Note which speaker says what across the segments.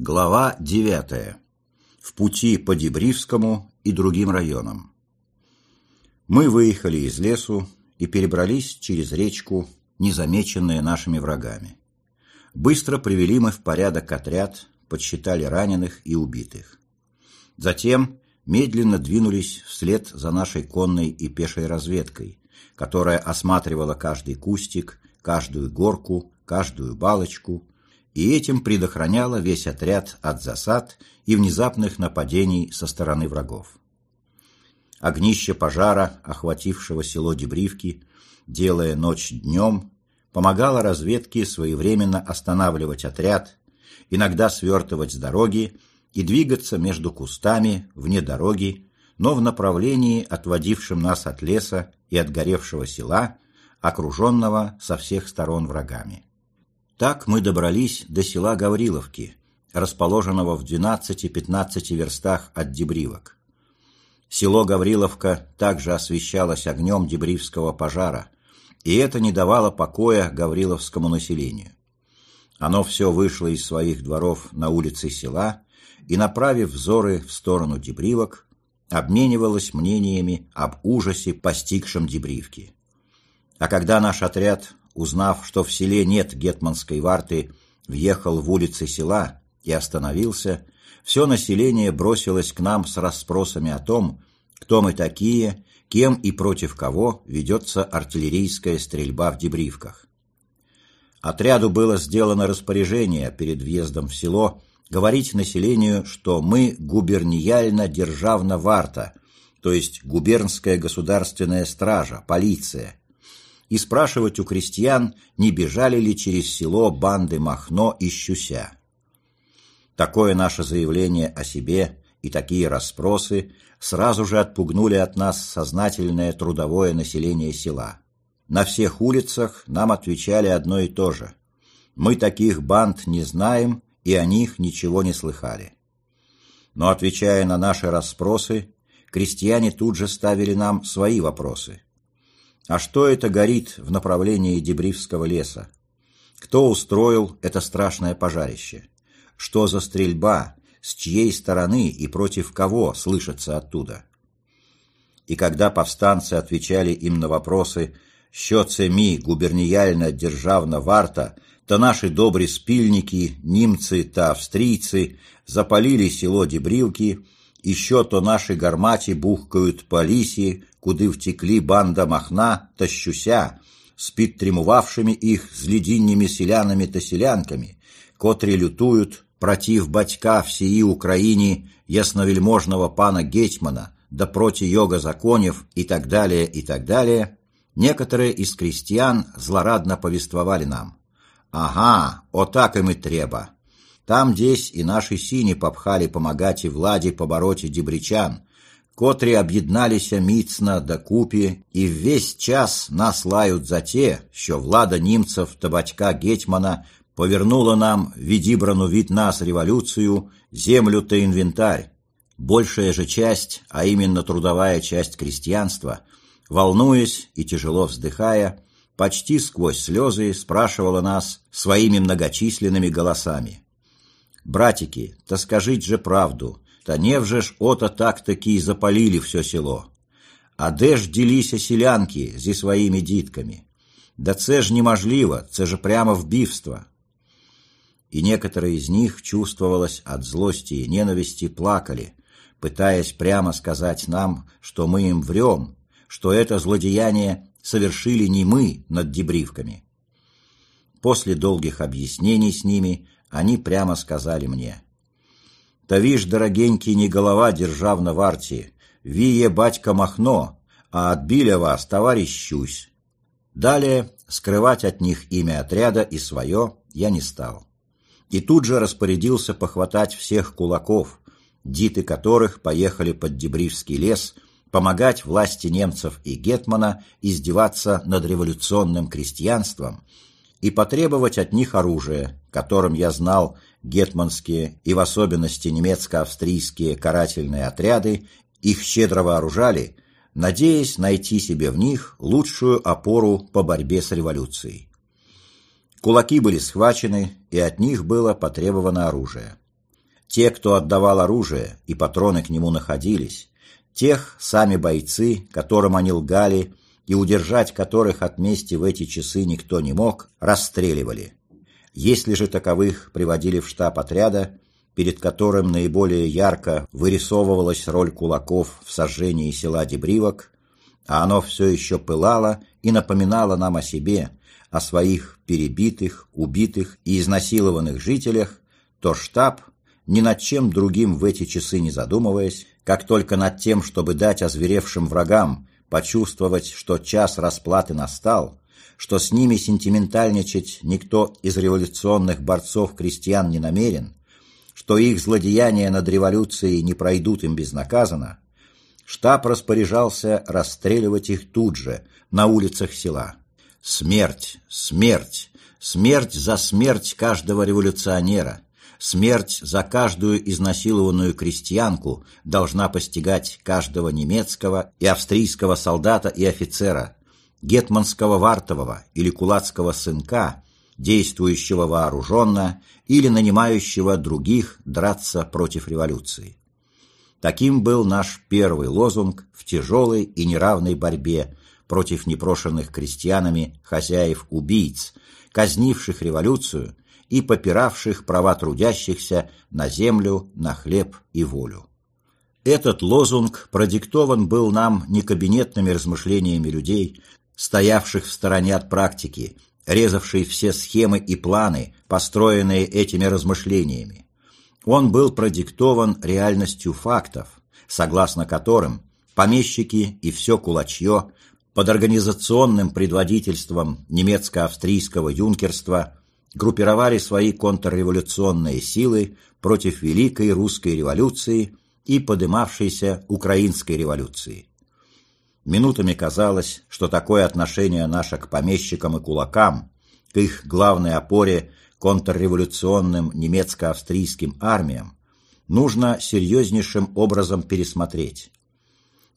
Speaker 1: Глава 9. В пути по Дебривскому и другим районам. Мы выехали из лесу и перебрались через речку, незамеченные нашими врагами. Быстро привели мы в порядок отряд, подсчитали раненых и убитых. Затем медленно двинулись вслед за нашей конной и пешей разведкой, которая осматривала каждый кустик, каждую горку, каждую балочку – и этим предохраняла весь отряд от засад и внезапных нападений со стороны врагов. Огнище пожара, охватившего село Дебривки, делая ночь днем, помогало разведке своевременно останавливать отряд, иногда свертывать с дороги и двигаться между кустами вне дороги, но в направлении, отводившем нас от леса и от горевшего села, окруженного со всех сторон врагами. Так мы добрались до села Гавриловки, расположенного в 12-15 верстах от Дебривок. Село Гавриловка также освещалось огнем Дебривского пожара, и это не давало покоя гавриловскому населению. Оно все вышло из своих дворов на улицы села и, направив взоры в сторону Дебривок, обменивалось мнениями об ужасе, постигшем Дебривки. А когда наш отряд узнав, что в селе нет гетманской варты, въехал в улицы села и остановился, все население бросилось к нам с расспросами о том, кто мы такие, кем и против кого ведется артиллерийская стрельба в Дебривках. Отряду было сделано распоряжение перед въездом в село говорить населению, что мы губернияльно-державна варта, то есть губернская государственная стража, полиция, и спрашивать у крестьян, не бежали ли через село банды Махно и Щуся. Такое наше заявление о себе и такие расспросы сразу же отпугнули от нас сознательное трудовое население села. На всех улицах нам отвечали одно и то же. Мы таких банд не знаем и о них ничего не слыхали. Но отвечая на наши расспросы, крестьяне тут же ставили нам свои вопросы – а что это горит в направлении Дебривского леса? Кто устроил это страшное пожарище? Что за стрельба, с чьей стороны и против кого слышится оттуда? И когда повстанцы отвечали им на вопросы «Що це мі губерніяльна державна варта», то наши добрые спильники, немцы та австрийцы запалили село Дебривки і що то наші гарматі бухкають по лісі, куди втекли банда Махна та Щуся, з підтримувавшими їх злідінніми селянами та селянками, котрі лютують против батька всієї Україні ясновельможного пана Гетьмана, да проти йога законів и так далее, и так далее, некоторые из крестьян злорадно повествовали нам. «Ага, отак им и треба. Там десь і наші сіні попхали помагать і владі побороті дібричан, котрі об'єдналися міцно докупі і весь час нас лають за те, що влада німцев та батька Гетьмана повернула нам відібрану від нас революцию, землю та инвентарь. Большая же часть, а именно трудовая часть крестьянства, волнуясь и тяжело вздыхая, почти сквозь слезы спрашивала нас своими многочисленными голосами – Братики, та скажіть же правду, та невже ж ото так-таки запалили все село. А де ж діліся селянки зі своїми дітками? Да це ж неможливо, це же прямо вбивство. И некоторые из них, чувствовалось от злости и ненависти, плакали, пытаясь прямо сказать нам, что мы им врем, что это злодеяние совершили не мы над дебривками. После долгих объяснений с ними они прямо сказали мне. «Та вишь, дорогенький, не голова державна в арте, вие батька Махно, а отбили вас, товарищ Щусь». Далее скрывать от них имя отряда и свое я не стал. И тут же распорядился похватать всех кулаков, диты которых поехали под Дебривский лес помогать власти немцев и Гетмана издеваться над революционным крестьянством и потребовать от них оружие, которым я знал гетманские и в особенности немецко-австрийские карательные отряды, их щедро вооружали, надеясь найти себе в них лучшую опору по борьбе с революцией. Кулаки были схвачены, и от них было потребовано оружие. те, кто отдавал оружие, и патроны к нему находились, тех сами бойцы, которым они лгали, и удержать которых от мести в эти часы никто не мог, расстреливали. Если же таковых приводили в штаб отряда, перед которым наиболее ярко вырисовывалась роль кулаков в сожжении села Дебривок, а оно все еще пылало и напоминало нам о себе, о своих перебитых, убитых и изнасилованных жителях, то штаб, ни над чем другим в эти часы не задумываясь, как только над тем, чтобы дать озверевшим врагам почувствовать, что час расплаты настал, что с ними сентиментальничать никто из революционных борцов-крестьян не намерен, что их злодеяния над революцией не пройдут им безнаказанно, штаб распоряжался расстреливать их тут же, на улицах села. Смерть, смерть, смерть за смерть каждого революционера, смерть за каждую изнасилованную крестьянку должна постигать каждого немецкого и австрийского солдата и офицера, гетманского вартового или кулацкого сынка, действующего вооруженно или нанимающего других драться против революции. Таким был наш первый лозунг в тяжелой и неравной борьбе против непрошенных крестьянами хозяев-убийц, казнивших революцию и попиравших права трудящихся на землю, на хлеб и волю. Этот лозунг продиктован был нам не кабинетными размышлениями людей, стоявших в стороне от практики, резавшей все схемы и планы, построенные этими размышлениями. Он был продиктован реальностью фактов, согласно которым помещики и все кулачье под организационным предводительством немецко-австрийского юнкерства группировали свои контрреволюционные силы против Великой Русской революции и подымавшейся Украинской революции. Минутами казалось, что такое отношение наше к помещикам и кулакам, к их главной опоре контрреволюционным немецко-австрийским армиям, нужно серьезнейшим образом пересмотреть.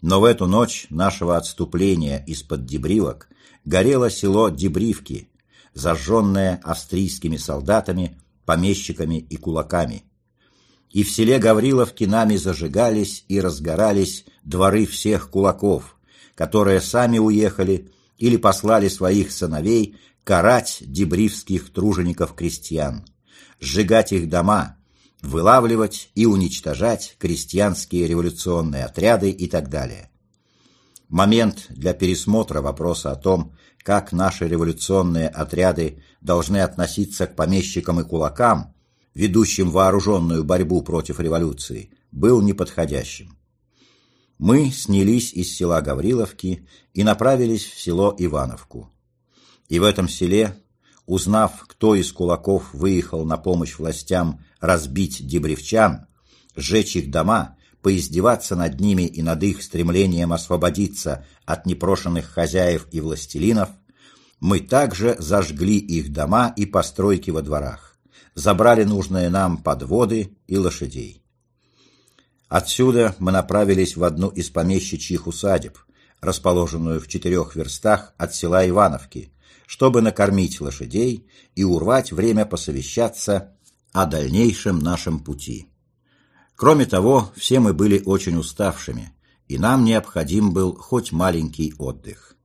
Speaker 1: Но в эту ночь нашего отступления из-под Дебривок горело село Дебривки, зажженное австрийскими солдатами, помещиками и кулаками. И в селе Гавриловки нами зажигались и разгорались дворы всех кулаков, которые сами уехали или послали своих сыновей карать дебривских тружеников-крестьян, сжигать их дома, вылавливать и уничтожать крестьянские революционные отряды и так далее. Момент для пересмотра вопроса о том, как наши революционные отряды должны относиться к помещикам и кулакам, ведущим вооруженную борьбу против революции, был неподходящим. Мы снялись из села Гавриловки и направились в село Ивановку. И в этом селе, узнав, кто из кулаков выехал на помощь властям разбить дебревчан, сжечь их дома, поиздеваться над ними и над их стремлением освободиться от непрошенных хозяев и властелинов, мы также зажгли их дома и постройки во дворах, забрали нужные нам подводы и лошадей. Отсюда мы направились в одну из помещичьих усадеб, расположенную в четырех верстах от села Ивановки, чтобы накормить лошадей и урвать время посовещаться о дальнейшем нашем пути. Кроме того, все мы были очень уставшими, и нам необходим был хоть маленький отдых.